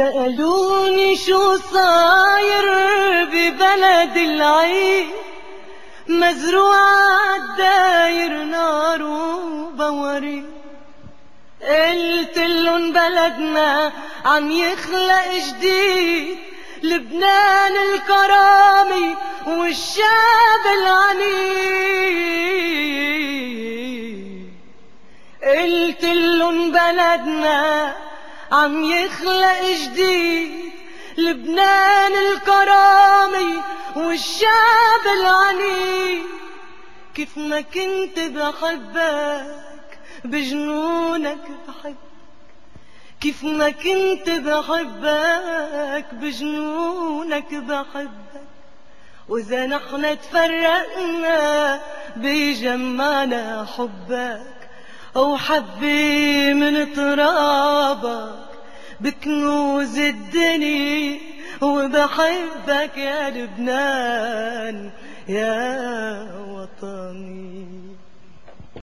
سألوني شو صاير ببلد العين. مزروعة الداير نار وبوري قلت لهم بلدنا عم يخلق جديد. لبنان الكرامي والشعب العنيد. قلت لهم بلدنا عم يخلق جديد لبنان الكرامي والشعب العنيد. كيف ما كنت بحبك بجنونك بحبك. كيف ما كنت بحبك بجنونك بحبك. وإذا نحن تفرقنا بيجمعنا حبك. أو حبي من ترابك بكنوز الدنيا وبحبك يا لبنان يا